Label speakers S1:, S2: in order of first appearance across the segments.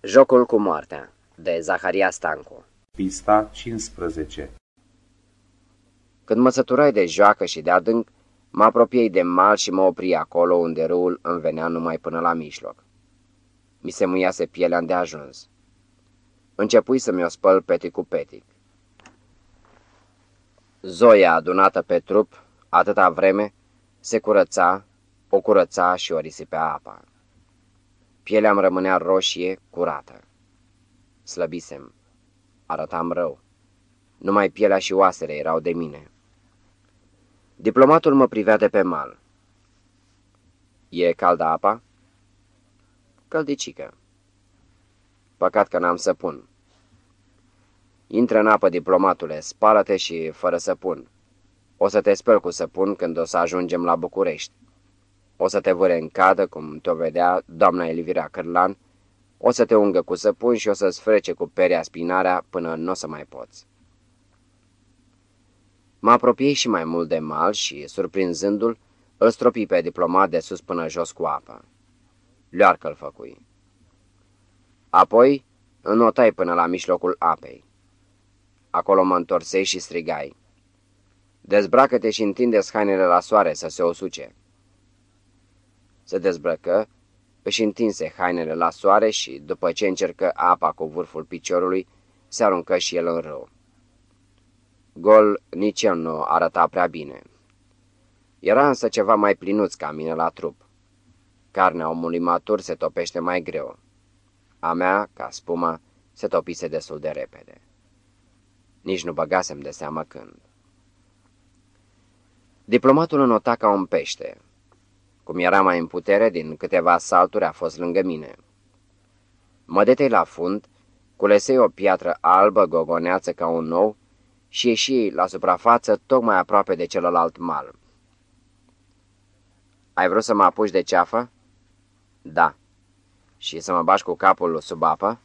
S1: Jocul cu moartea, de Zaharia Stancu
S2: Pista 15
S1: Când mă săturai de joacă și de adânc, mă apropiei de mal și mă opri acolo unde râul îmi venea numai până la mijloc. Mi se muiase pielea de ajuns. Începui să mi-o spăl petic cu petic. Zoia adunată pe trup, atâta vreme, se curăța, o curăța și o risipea apa. Pielea îmi rămânea roșie, curată. Slăbisem. Arătam rău. Numai pielea și oasele erau de mine. Diplomatul mă privea de pe mal. E caldă apa? Căldicică. Păcat că n-am să pun. Intră în apă, diplomatule, spală-te și fără să pun. O să te spăl cu săpun când o să ajungem la București. O să te vâre în cadă, cum te-o vedea doamna Elvira Cârlan, o să te ungă cu săpun și o să-ți frece cu perea spinarea până nu o să mai poți. Mă apropiei și mai mult de mal și, surprinzându-l, îl stropi pe diplomat de sus până jos cu apă. Learcă-l făcui. Apoi înotai până la mijlocul apei. Acolo mă întorsei și strigai. Dezbracă-te și întinde hainele la soare să se osuce. Se dezbrăcă, își întinse hainele la soare și, după ce încercă apa cu vârful piciorului, se aruncă și el în râu. Gol nici el nu arăta prea bine. Era însă ceva mai plinuț ca mine la trup. Carnea omului matur se topește mai greu. A mea, ca spuma, se topise destul de repede. Nici nu băgasem de seamă când. Diplomatul înota ca un pește. Cum era mai în putere, din câteva salturi a fost lângă mine. Mă detei la fund, culesei o piatră albă, gogoneață ca un nou și ieși la suprafață tocmai aproape de celălalt mal. Ai vrut să mă apuci de ceafă? Da. Și să mă bași cu capul sub apă?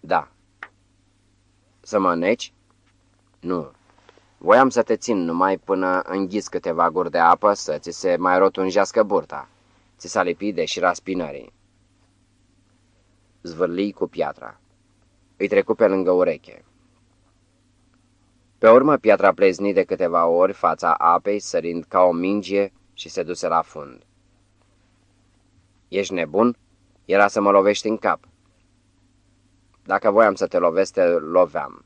S1: Da. Să mă neci? Nu. Voiam să te țin numai până înghis câteva guri de apă să ți se mai rotunjească burta. Ți s-a lipit de șira spinării. Zvârli cu piatra. Îi trecu pe lângă ureche. Pe urmă, piatra plezni de câteva ori fața apei, sărind ca o mingie și se duse la fund. Ești nebun? Era să mă lovești în cap. Dacă voiam să te lovesc, te loveam.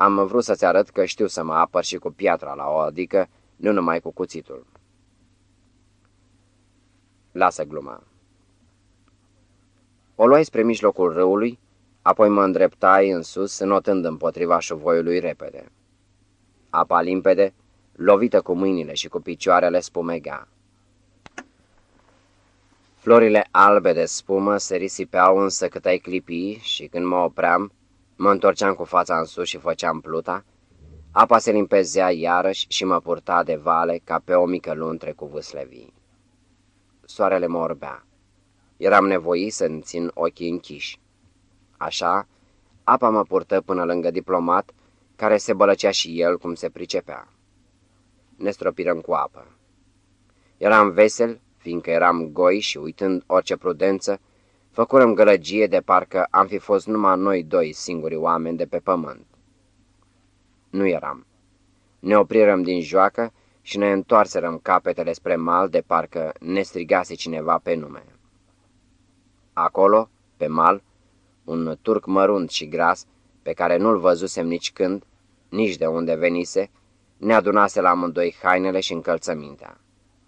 S1: Am vrut să-ți arăt că știu să mă apăr și cu piatra la o, adică nu numai cu cuțitul. Lasă gluma. O luai spre mijlocul râului, apoi mă îndreptai în sus, notând împotriva șuvoiului repede. Apa limpede, lovită cu mâinile și cu picioarele spumega. Florile albe de spumă se risipeau însă cât ai clipi și când mă opream, Mă întorceam cu fața în sus și făceam pluta. Apa se limpezea iarăși și mă purta de vale ca pe o mică luntre cu vâsle vii. Soarele mă orbea. Eram nevoit să-mi țin ochii închiși. Așa, apa mă purtă până lângă diplomat, care se bălăcea și el cum se pricepea. Ne stropirăm cu apă. Eram vesel, fiindcă eram goi și uitând orice prudență, Făcurăm gălăgie de parcă am fi fost numai noi doi singuri oameni de pe pământ. Nu eram. Ne oprirăm din joacă și ne întoarserăm capetele spre mal de parcă ne strigase cineva pe nume. Acolo, pe mal, un turc mărunt și gras, pe care nu-l văzusem nici când, nici de unde venise, ne adunase la amândoi hainele și încălțămintea.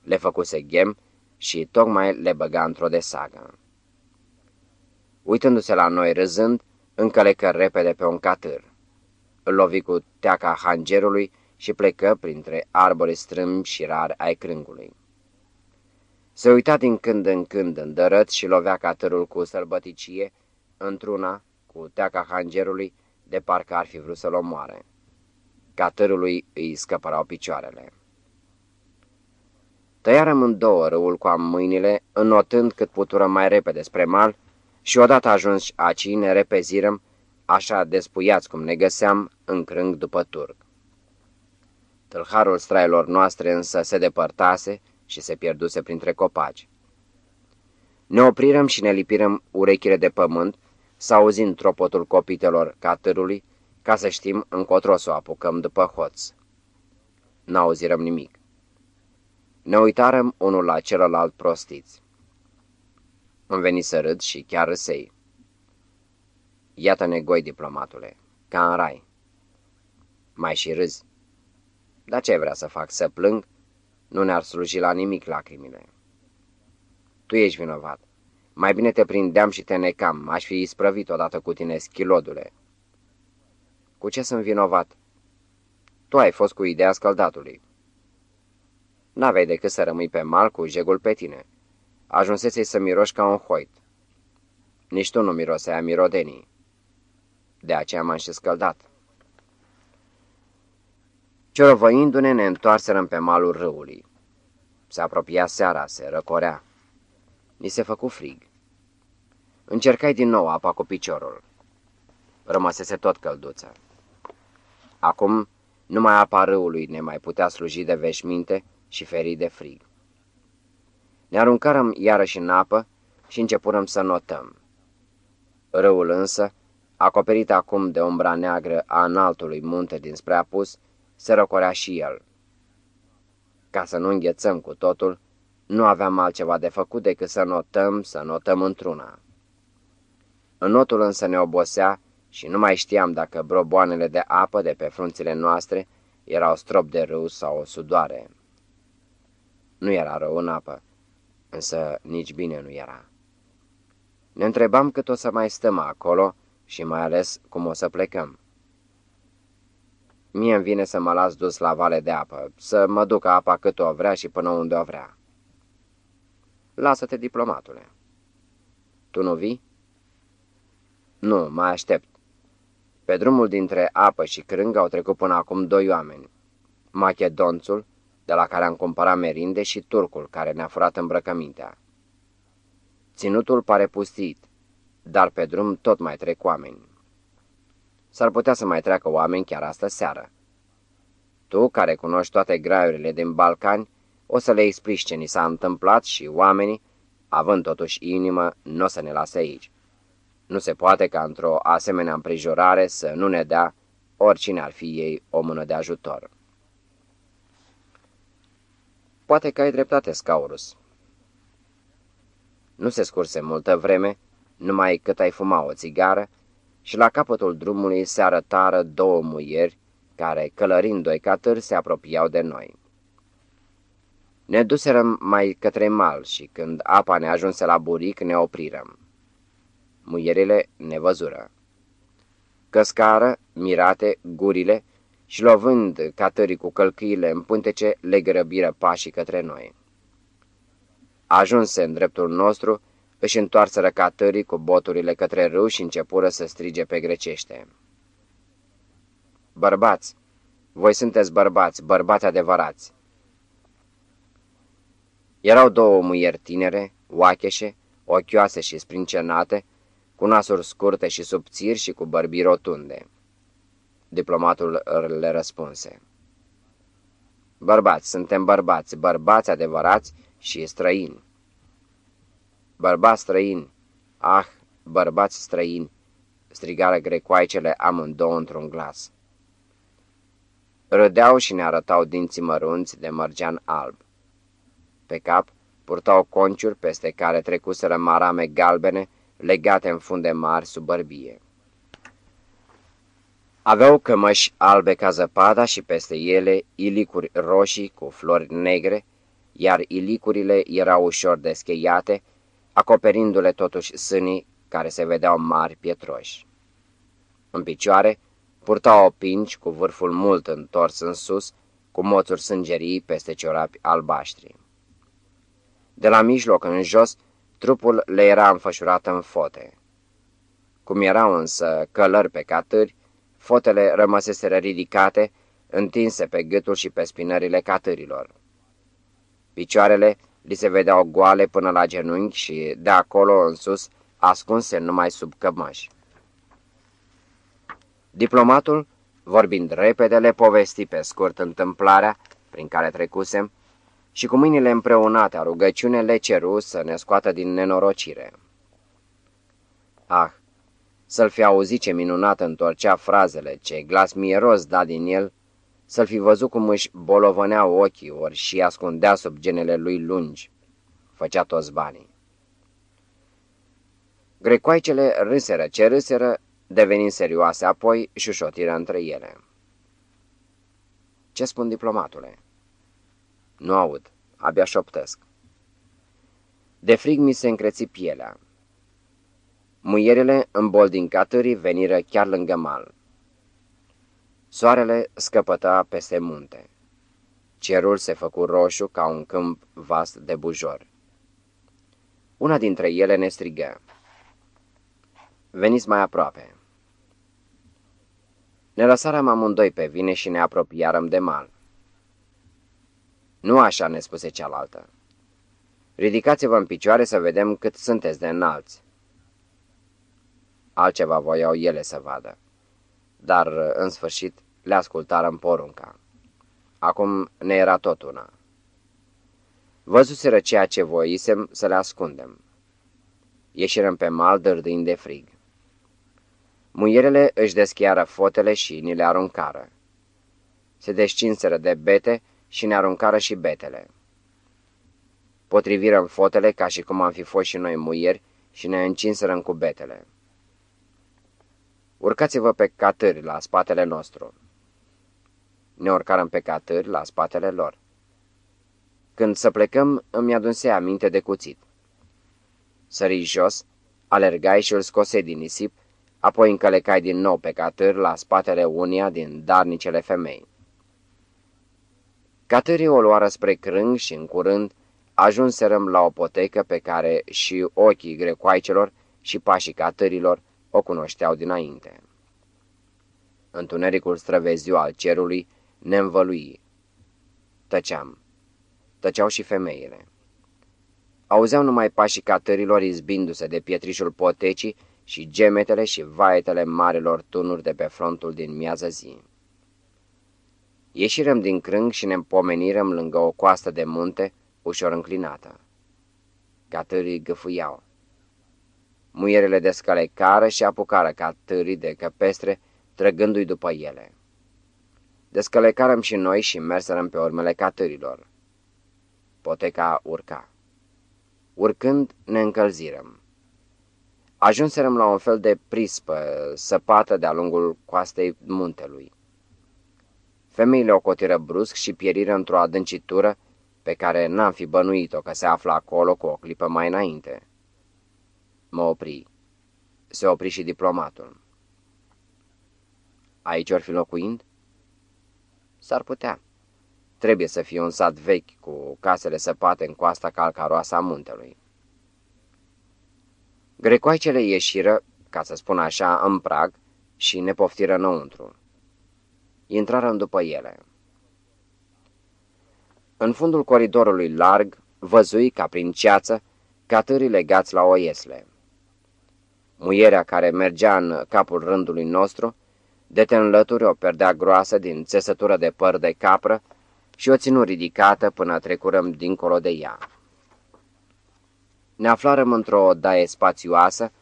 S1: Le făcuse ghem și tocmai le băga într-o desagă. Uitându-se la noi râzând, încălecă repede pe un catâr. Îl lovi cu teaca hangerului și plecă printre arbori strâmbi și rari ai crângului. Se uita din când în când în dărăt și lovea catârul cu sălbăticie, într-una, cu teaca hangerului, de parcă ar fi vrut să-l omoare. Catârului îi scăpărau picioarele. Tăiarăm două râul cu am mâinile, înotând cât putură mai repede spre mal, și odată ajuns aci ne repezirăm, așa despuiați cum ne găseam, în crâng după turc. Tâlharul strailor noastre însă se depărtase și se pierduse printre copaci. Ne oprirăm și ne lipirăm urechile de pământ, să auzim tropotul copitelor catârului, ca să știm încotro să o apucăm după hoț. N-auzirăm nimic. Ne uitarăm unul la celălalt prostiți. Îmi veni să râd și chiar râsei. Iată negoi, diplomatule, ca în rai. Mai și râzi. Dar ce vrea să fac, să plâng? Nu ne-ar sluji la nimic lacrimile. Tu ești vinovat. Mai bine te prindeam și te necam, aș fi isprăvit odată cu tine, schilodule. Cu ce sunt vinovat? Tu ai fost cu ideea scăldatului. N-aveai decât să rămâi pe mal cu jegul pe tine. Ajunsesei să miroși ca un hoit. Nici tu nu mirosea mirodenii. De aceea m-am și scăldat. Ciorovăindu-ne, ne întoarserăm pe malul râului. Se apropia seara, se răcorea. Ni se făcu frig. Încercai din nou apa cu piciorul. Rămăsese tot călduță. Acum, numai apa râului ne mai putea sluji de veșminte și feri de frig. Ne aruncarăm iarăși în apă și începurăm să notăm. Râul însă, acoperit acum de umbra neagră a înaltului munte dinspre apus, se răcorea și el. Ca să nu înghețăm cu totul, nu aveam altceva de făcut decât să notăm, să notăm într-una. În notul însă ne obosea și nu mai știam dacă broboanele de apă de pe frunțile noastre erau strop de râu sau o sudoare. Nu era rău în apă, însă nici bine nu era. Ne întrebam cât o să mai stăm acolo și mai ales cum o să plecăm. Mie îmi vine să mă las dus la vale de apă, să mă duc apa cât o vrea și până unde o vrea. Lasă-te, diplomatule. Tu nu vii? Nu, mai aștept. Pe drumul dintre apă și crâng au trecut până acum doi oameni. Machedonțul, de la care am cumpărat merinde, și turcul, care ne-a furat îmbrăcămintea. Ținutul pare pustit, dar pe drum tot mai trec oameni. S-ar putea să mai treacă oameni chiar astă seară. Tu, care cunoști toate graiurile din Balcani, o să le explici ce ni s-a întâmplat și oamenii, având totuși inimă, nu o să ne lase aici. Nu se poate ca într-o asemenea împrejurare să nu ne dea, oricine ar fi ei, o mână de ajutor. Poate că ai dreptate, Scaurus. Nu se scurse multă vreme, numai cât ai fuma o țigară, și la capătul drumului se arătară două muieri care, călărind doi catâri, se apropiau de noi. Ne duserăm mai către mal și când apa ne ajunse la buric, ne oprirăm. Muierile ne văzură. Căscară, mirate, gurile și lovând catării cu călcâile în pântece, le grăbiră pașii către noi. Ajunse în dreptul nostru, își întoarseră catării cu boturile către râu și începură să strige pe grecește. Bărbați! Voi sunteți bărbați, bărbați adevărați! Erau două muieri tinere, oacheșe, ochioase și sprincenate, cu nasuri scurte și subțiri și cu bărbii rotunde. Diplomatul le răspunse. Bărbați, suntem bărbați, bărbați adevărați și străini. Bărbați străini, ah, bărbați străini, strigară grecoaicele amândouă într-un glas. Râdeau și ne arătau dinții mărunți de mărgean alb. Pe cap purtau conciuri peste care trecuseră marame galbene legate în funde mari sub bărbie. Aveau cămăși albe ca zăpada și peste ele ilicuri roșii cu flori negre, iar ilicurile erau ușor descheiate, acoperindu-le totuși sânii care se vedeau mari pietroși. În picioare purtau opinci cu vârful mult întors în sus, cu moțuri sângerii peste ciorapi albaștri. De la mijloc în jos, trupul le era înfășurat în fote. Cum erau însă călări pe catâri, fotele rămăseseră ridicate, întinse pe gâtul și pe spinările catârilor. Picioarele li se vedeau goale până la genunchi și, de acolo în sus, ascunse numai sub cămăși. Diplomatul, vorbind repede, le povesti pe scurt întâmplarea prin care trecusem și cu mâinile împreunate a rugăciune le ceru să ne scoată din nenorocire. Ah, să-l fi auzit ce minunat întorcea frazele, ce glas mieros da din el, să-l fi văzut cum își bolovăneau ochii ori și ascundea sub genele lui lungi. Făcea toți banii. Grecoaicele râseră ce râseră, devenind serioase apoi, șușotiră între ele. Ce spun diplomatule? Nu aud, abia șoptesc. De frig mi se încreți pielea. Muierele îmboldin veniră chiar lângă mal. Soarele scăpăta peste munte. Cerul se făcu roșu ca un câmp vast de bujor. Una dintre ele ne strigă. Veniți mai aproape. Ne lăsarăm amândoi pe vine și ne apropiarăm de mal. Nu așa, ne spuse cealaltă. Ridicați-vă în picioare să vedem cât sunteți de înalți. Altceva voiau ele să vadă, dar, în sfârșit, le ascultarăm porunca. Acum ne era tot una. Văzuseră ceea ce voisem să le ascundem. Ieșirăm pe mal dârdind de frig. Muierele își deschiară fotele și ni le aruncară. Se descinseră de bete și ne aruncară și betele. Potrivirăm fotele ca și cum am fi fost și noi muieri și ne încinserăm cu betele. Urcați-vă pe catâri la spatele nostru. Ne urcarăm pe catâri la spatele lor. Când să plecăm, îmi adunsei aminte de cuțit. Sări jos, alergai și îl scose din nisip, apoi încălecai din nou pe catâr la spatele unia din darnicele femei. Catârii o luară spre crâng și, în curând, ajunserăm la o potecă pe care și ochii grecoaicelor și pașii catârilor o cunoșteau dinainte. Întunericul străveziu al cerului ne învălui. Tăceam. Tăceau și femeile. Auzeau numai pașii catărilor izbindu-se de pietrișul potecii și gemetele și vaetele marilor tunuri de pe frontul din miază zi. Ieșirăm din crâng și ne pomenirăm lângă o coastă de munte ușor înclinată. Catârii găfuiau. Muierele descălecară și apucară catârii de căpestre, trăgându-i după ele. Descălecarăm și noi și merserăm pe urmele catârilor. Poteca urca. Urcând, ne încălzirăm. Ajunserăm la un fel de prispă săpată de-a lungul coastei muntelui. Femeile o cotiră brusc și pieriră într-o adâncitură pe care n-am fi bănuit-o că se află acolo cu o clipă mai înainte. Mă opri. Se opri și diplomatul. Aici or fi locuind? S-ar putea. Trebuie să fie un sat vechi cu casele săpate în coasta calcaroasă a muntelui. Grecoaicele ieșiră, ca să spun așa, în prag și ne poftiră înăuntru. Intrară după ele. În fundul coridorului larg, văzui ca prin ceață catârii legați la o iesle. Muierea care mergea în capul rândului nostru, de te înlături o perdea groasă din țesătură de păr de capră și o ținu ridicată până trecurăm dincolo de ea. Ne aflarăm într-o odaie spațioasă,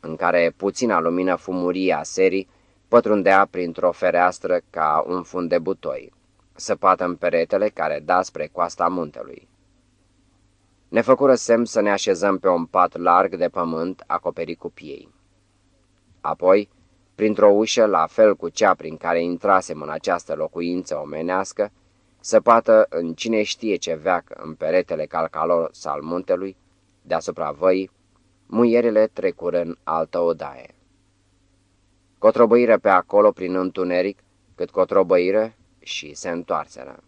S1: în care puțina lumină fumurie a serii pătrundea printr-o fereastră ca un fund de butoi, săpată în peretele care da spre coasta muntelui. Ne făcură semn să ne așezăm pe un pat larg de pământ acoperit cu piei. Apoi, printr-o ușă, la fel cu cea prin care intrasem în această locuință omenească, săpată în cine știe ce veac în peretele calcalos al muntelui, deasupra văii, muierile trecură în altă odaie. Cotrobăiră pe acolo prin întuneric, cât cotrobăiră și se întoarseră.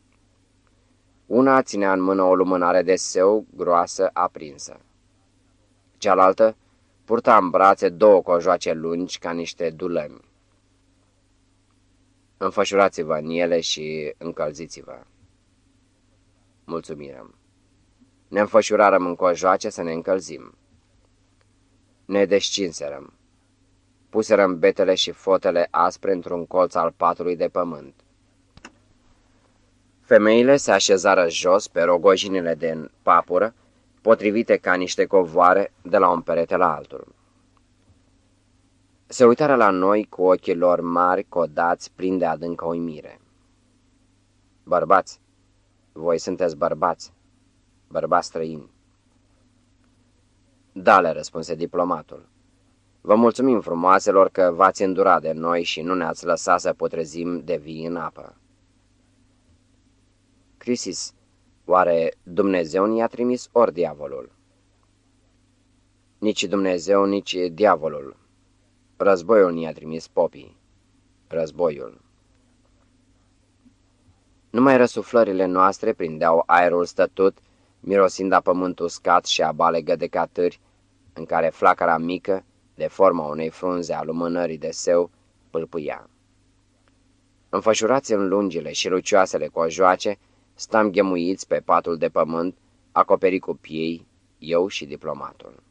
S1: Una ținea în mână o lumânare de seu groasă aprinsă. Cealaltă purta în brațe două cojoace lungi ca niște dulămi. Înfășurați-vă în ele și încălziți-vă. Mulțumirăm. Ne înfășurarăm în cojoace să ne încălzim. Ne descinserăm. Puserăm betele și fotele aspre într-un colț al patului de pământ. Femeile se așezară jos pe rogojinile de papură, potrivite ca niște covoare de la un perete la altul. Se uitară la noi cu ochii lor mari, codați, plini de adâncă uimire. Bărbați, voi sunteți bărbați, bărbați străini. Da, le răspunse diplomatul. Vă mulțumim frumoaselor că v-ați îndurat de noi și nu ne-ați lăsat să potrezim de vii în apă. Crisis, oare Dumnezeu ne-a trimis ori diavolul? Nici Dumnezeu, nici diavolul. Războiul ne-a trimis popii. Războiul. Numai răsuflările noastre prindeau aerul stătut, mirosind a pământ uscat și a balegă de catâri, în care flacăra mică, de forma unei frunze a lumânării de seu, pâlpâia. Înfășurați în lungile și lucioasele cojoace, stam ghemuiți pe patul de pământ, acoperit cu piei, eu și diplomatul.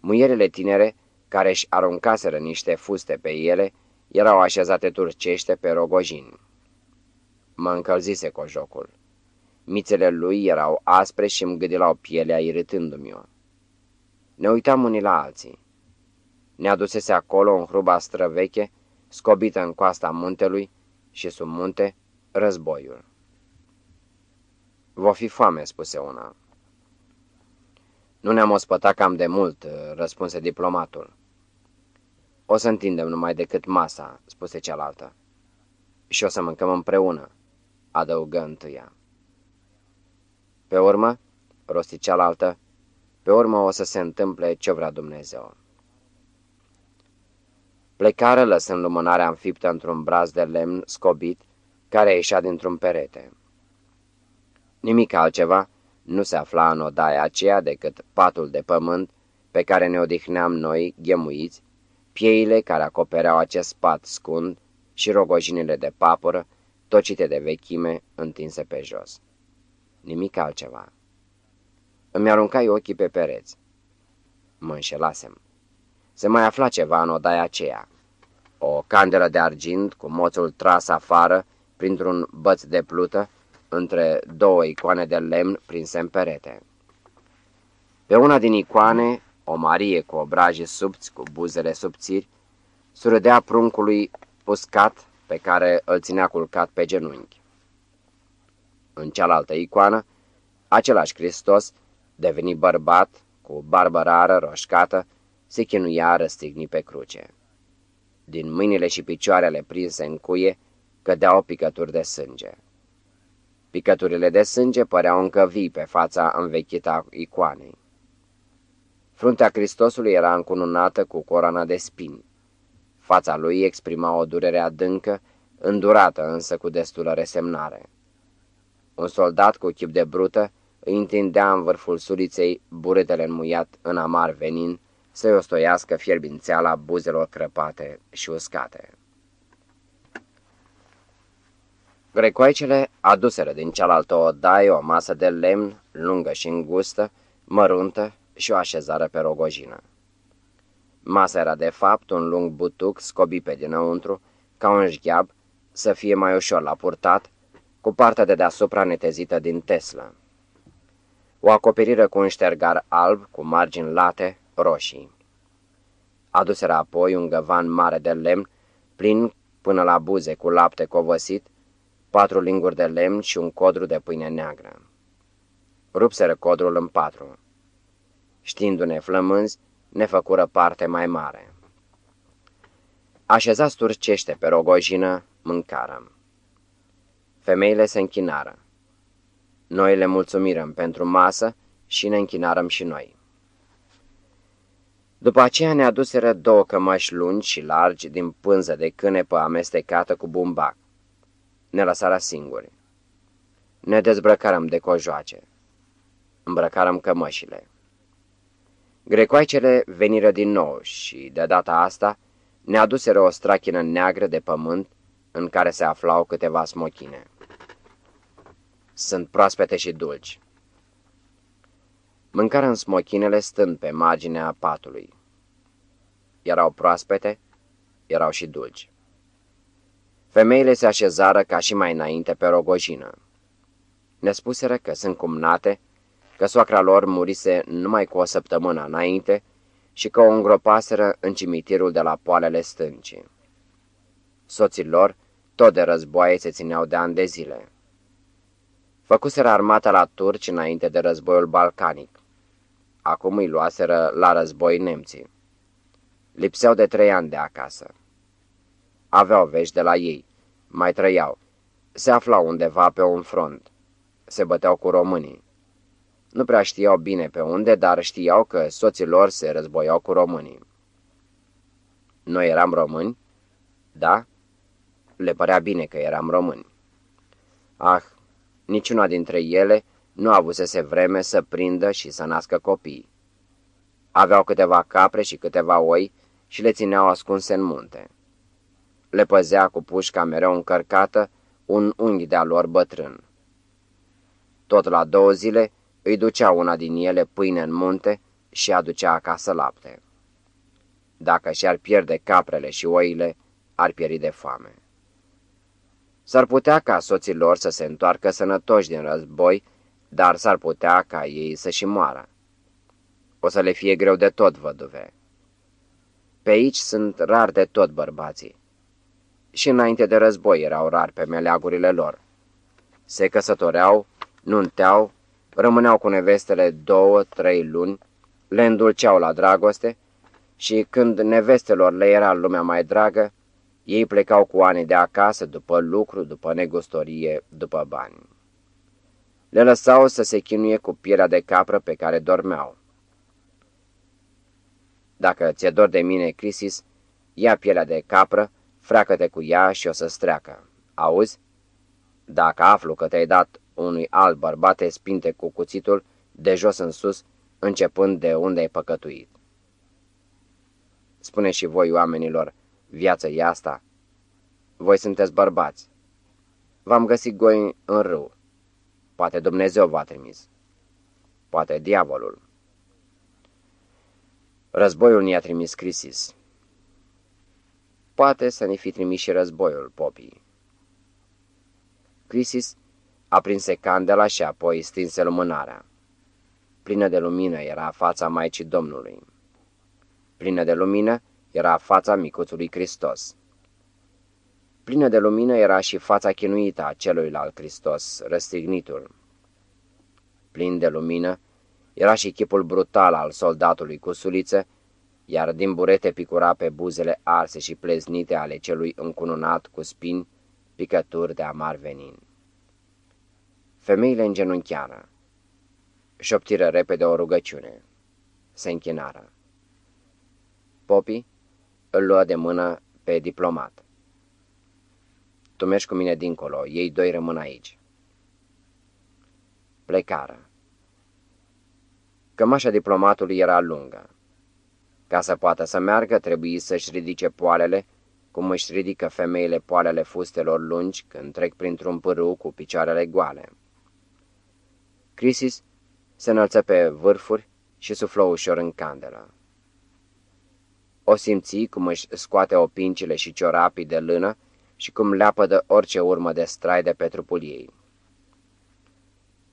S1: Muierele tinere, care își aruncaseră niște fuste pe ele, erau așezate turcește pe rogojini. Mă încălzise cojocul. Mițele lui erau aspre și îmi gâdilau pielea iritându-mi-o. Ne uitam unii la alții. Ne adusese acolo în hruba străveche, scobită în coasta muntelui și sub munte războiul. Vă fi foame, spuse una. Nu ne-am ospătat cam de mult, răspunse diplomatul. O să întindem numai decât masa, spuse cealaltă. Și o să mâncăm împreună, adăugă întâia. Pe urmă, rosti cealaltă, pe urmă o să se întâmple ce vrea Dumnezeu. Plecară lăsând lumânarea înfiptă într-un braz de lemn scobit care ieșea dintr-un perete. Nimic altceva nu se afla în odaia aceea decât patul de pământ pe care ne odihneam noi, ghemuiți, pieile care acopereau acest pat scund și rogojinile de papură, tocite de vechime, întinse pe jos. Nimic altceva. Îmi aruncai ochii pe pereți. Mă înșelasem. Se mai afla ceva în odaia aceea. O candelă de argint cu moțul tras afară printr-un băț de plută între două icoane de lemn prinse în perete. Pe una din icoane, o Marie cu obraje subți, cu buzele subțiri, surâdea pruncului uscat pe care îl ținea culcat pe genunchi. În cealaltă icoană, același Hristos, devenit bărbat, cu barbă rară, roșcată, se chinuia răstigni pe cruce. Din mâinile și picioarele prinse în cuie, cădeau picături de sânge. Picăturile de sânge păreau încă vii pe fața învechită a icoanei. Fruntea Hristosului era încununată cu coroana de spini. Fața lui exprima o durere adâncă, îndurată însă cu destulă resemnare. Un soldat cu chip de brută îi întindea în vârful suliței buretele înmuiat în amar venin să-i ostoiască fierbințeala buzelor crăpate și uscate. Grecoaicele aduseră din cealaltă odaie o masă de lemn, lungă și îngustă, măruntă și o așezară pe rogojină. Masa era de fapt un lung butuc scobit pe dinăuntru, ca un șgheab, să fie mai ușor la purtat, cu partea de deasupra netezită din Tesla. O acoperiră cu un ștergar alb cu margini late, roșii. Aduseră apoi un găvan mare de lemn, plin până la buze cu lapte covăsit, patru linguri de lemn și un codru de pâine neagră. Rupseră codrul în patru. Știindu-ne flămânzi, ne făcură parte mai mare. Așezați turcește pe rogojină, mâncarăm. Femeile se închinară. Noi le mulțumirăm pentru masă și ne închinarăm și noi. După aceea ne aduseră două cămăși lungi și largi din pânză de cânepă amestecată cu bumbac. Ne lăsară singuri. Ne dezbrăcarăm de cojoace. Îmbrăcarăm cămășile. Grecoaicele veniră din nou și, de data asta, ne aduseră o strachină neagră de pământ în care se aflau câteva smochine. Sunt proaspete și dulci. Mâncară în smochinele stând pe marginea patului. Erau proaspete, erau și dulci. Femeile se așezară ca și mai înainte pe rogojină. Ne spuseră că sunt cumnate, că soacra lor murise numai cu o săptămână înainte și că o îngropaseră în cimitirul de la poalele stâncii. Soții lor, tot de războaie, se țineau de ani de zile. Făcuseră armata la turci înainte de războiul balcanic. Acum îi luaseră la război nemții. Lipseau de trei ani de acasă. Aveau vești de la ei. Mai trăiau. Se aflau undeva pe un front. Se băteau cu românii. Nu prea știau bine pe unde, dar știau că soții lor se războiau cu românii. Noi eram români? Da? Le părea bine că eram români. Ah, niciuna dintre ele nu avusese vreme să prindă și să nască copii. Aveau câteva capre și câteva oi și le țineau ascunse în munte. Le păzea cu pușca mereu încărcată un unghi de-a lor bătrân. Tot la două zile îi ducea una din ele pâine în munte și aducea acasă lapte. Dacă și-ar pierde caprele și oile, ar pieri de foame. S-ar putea ca soții lor să se întoarcă sănătoși din război, dar s-ar putea ca ei să și moară. O să le fie greu de tot, văduve. Pe aici sunt rar de tot bărbații. Și înainte de război erau rar pe meleagurile lor. Se căsătoreau, nunteau, rămâneau cu nevestele două, trei luni, le îndulceau la dragoste și când nevestelor le era lumea mai dragă, ei plecau cu ani de acasă după lucru, după negustorie, după bani. Le lăsau să se chinuie cu pielea de capră pe care dormeau. Dacă ți-e dor de mine, Crisis, ia pielea de capră, freacă-te cu ea și o să streacă. Auzi? Dacă aflu că te-ai dat unui alt bărbat, te spinte cu cuțitul de jos în sus, începând de unde ai păcătuit. Spune și voi, oamenilor, viața e asta? Voi sunteți bărbați. V-am găsit goi în râu. Poate Dumnezeu v-a trimis. Poate diavolul. Războiul ne-a trimis Crisis. Poate să ne fi trimis și războiul, popii. Crisis aprinse candela și apoi stinse lumânarea. Plină de lumină era fața Maicii Domnului. Plină de lumină era fața micuțului Hristos. Plină de lumină era și fața chinuită a celuilalt Hristos, răstignitul. Plin de lumină era și chipul brutal al soldatului cu suliță, iar din burete picura pe buzele arse și pleznite ale celui încununat cu spini, picături de amar venin. Femeile îngenunchiară. Șoptiră repede o rugăciune. Se închinară. Popi îl luă de mână pe diplomat. Tu mergi cu mine dincolo, ei doi rămân aici. Plecară. Cămașa diplomatului era lungă. Ca să poată să meargă, trebuie să-și ridice poalele, cum își ridică femeile poalele fustelor lungi când trec printr-un pârâu cu picioarele goale. Crisis se înălță pe vârfuri și suflă ușor în candelă. O simți cum își scoate opincile și ciorapii de lână și cum leapă de orice urmă de strai de pe trupul ei.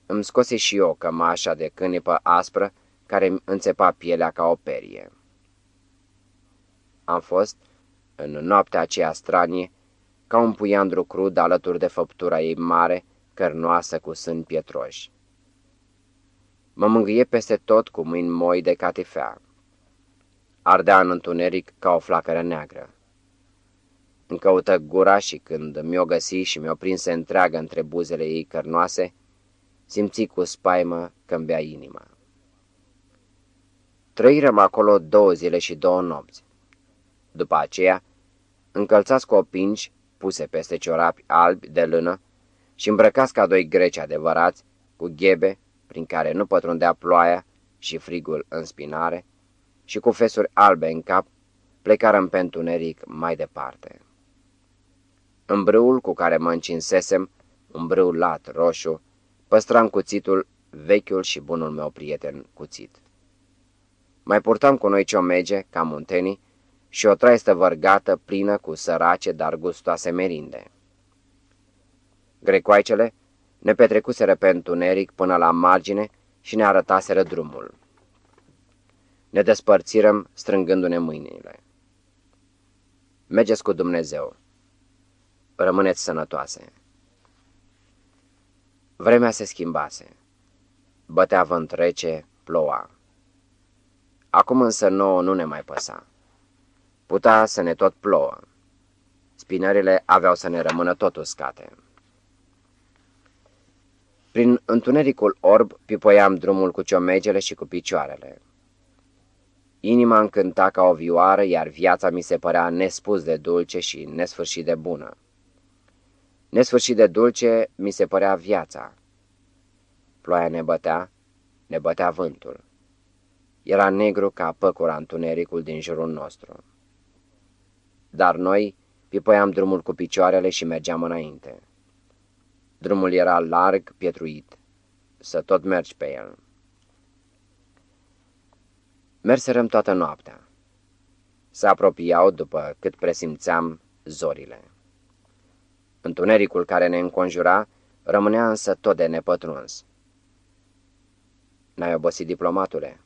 S1: Îmi scoase și eu cămașa de cânipă aspră care îmi înțepa pielea ca o perie. Am fost, în noaptea aceea stranie, ca un puiandru crud alături de făptura ei mare, cărnoasă cu sân pietroși. Mă mângâie peste tot cu mâini moi de catifea. Ardea în întuneric ca o flacără neagră. Îmi căută gura și când mi-o găsi și mi-o prinse întreagă între buzele ei cărnoase, simți cu spaimă că bea inima. Trăirăm acolo două zile și două nopți. După aceea, încălțați cu opinci puse peste ciorapi albi de lână și îmbrăcați ca doi greci adevărați, cu ghebe prin care nu pătrundea ploaia și frigul în spinare, și cu fesuri albe în cap, plecarăm pe întuneric mai departe. În brâul cu care mă încinsesem, un brâu lat roșu, păstram cuțitul, vechiul și bunul meu prieten cuțit. Mai purtam cu noi ciomege, ca muntenii, și o traistă vărgată plină cu sărace, dar gustoase merinde. Grecoaicele ne petrecuseră pe întuneric până la margine și ne arătaseră drumul. Ne despărțirăm strângându-ne mâinile. Mergeți cu Dumnezeu. Rămâneți sănătoase. Vremea se schimbase. Bătea vânt rece, ploua. Acum însă nouă nu ne mai păsa. Putea să ne tot plouă. Spinările aveau să ne rămână tot uscate. Prin întunericul orb pipoiam drumul cu ciomegele și cu picioarele. Inima încânta ca o vioară, iar viața mi se părea nespus de dulce și nesfârșit de bună. Nesfârșit de dulce mi se părea viața. Ploaia ne bătea, ne bătea vântul. Era negru ca păcura întunericul din jurul nostru. Dar noi pipoiam drumul cu picioarele și mergeam înainte. Drumul era larg, pietruit. Să tot mergi pe el. Merserăm toată noaptea. Se apropiau, după cât presimțeam, zorile. Întunericul care ne înconjura rămânea însă tot de nepătruns. N-ai obosit diplomatule?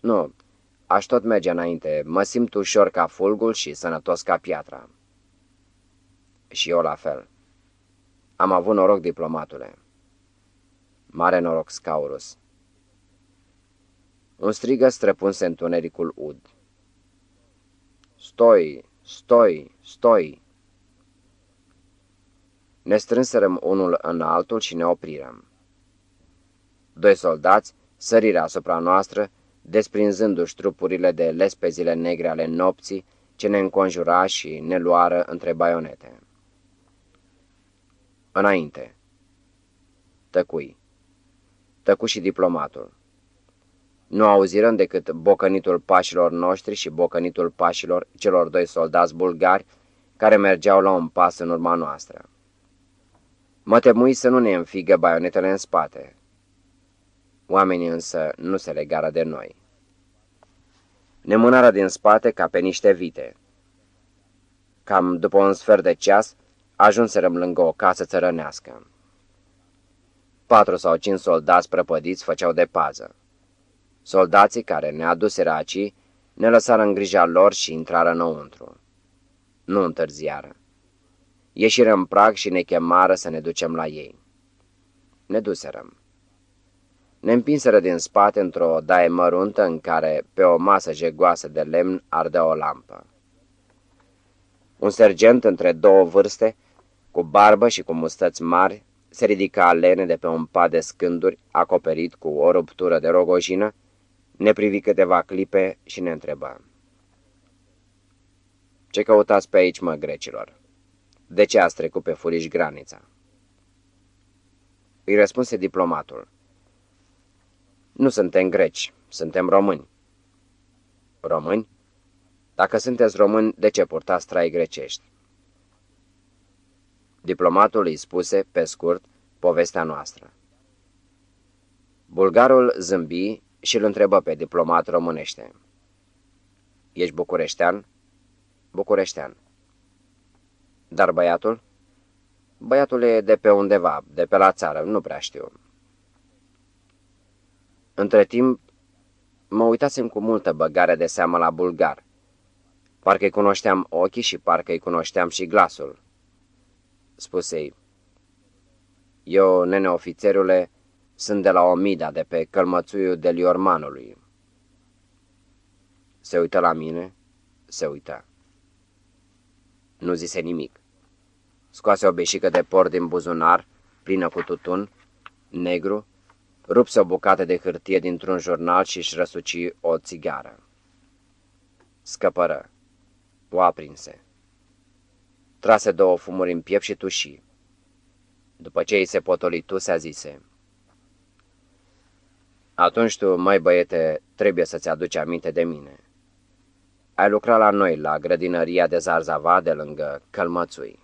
S1: Nu, aș tot merge înainte, mă simt ușor ca fulgul și sănătos ca piatra. Și eu la fel. Am avut noroc, diplomatule. Mare noroc, Scaurus. Un strigă străpunse întunericul ud. Stoi, stoi, stoi! Ne strânserăm unul în altul și ne oprirăm. Doi soldați săriră asupra noastră, desprinzându-și trupurile de lespezile negre ale nopții ce ne înconjura și ne luară între baionete. Înainte. Tăcui. Tăcu și diplomatul. Nu auzirăm decât bocănitul pașilor noștri și bocănitul pașilor celor doi soldați bulgari care mergeau la un pas în urma noastră. Mă temui să nu ne înfigă baionetele în spate. Oamenii însă nu se legară de noi. Ne mânară din spate ca pe niște vite. Cam după un sfert de ceas, ajunserăm lângă o casă țărănească. Patru sau cinci soldați prăpădiți făceau de pază. Soldații care ne aduseră aici ne lăsară în grija lor și intrară înăuntru. Nu întârziară. Ieșiră în prag și ne chemară să ne ducem la ei. Ne duserăm. Ne împinseră din spate într-o daie măruntă în care, pe o masă jegoasă de lemn, ardea o lampă. Un sergent între două vârste, cu barbă și cu mustăți mari, se ridica lene de pe un pad de scânduri acoperit cu o ruptură de rogojină, ne privi câteva clipe și ne întrebă. Ce căutați pe aici, mă, grecilor? De ce ați trecut pe furiș granița? Îi răspunse diplomatul. Nu suntem greci, suntem români. Români? Dacă sunteți români, de ce purtați trai grecești? Diplomatul îi spuse, pe scurt, povestea noastră. Bulgarul zâmbi și îl întrebă pe diplomat românește. Ești bucureștean? Bucureștean. Dar băiatul? Băiatul e de pe undeva, de pe la țară, nu prea știu. Între timp, mă uitasem cu multă băgare de seamă la bulgar. Parcă-i cunoșteam ochii și parcă-i cunoșteam și glasul. Spuse-i, eu, nene ofițerule, sunt de la Omida, de pe călmățuiul de Liormanului. Se uită la mine, se uită. Nu zise nimic. Scoase o beșică de porc din buzunar, plină cu tutun, negru, rupse o bucată de hârtie dintr-un jurnal și își răsuci o țigară. Scăpără. O aprinse. Trase două fumuri în piept și tuși. După ce îi se potoli se zise. Atunci tu, mai băiete, trebuie să-ți aduci aminte de mine. Ai lucrat la noi, la grădinăria de Zarzava de lângă Călmățui.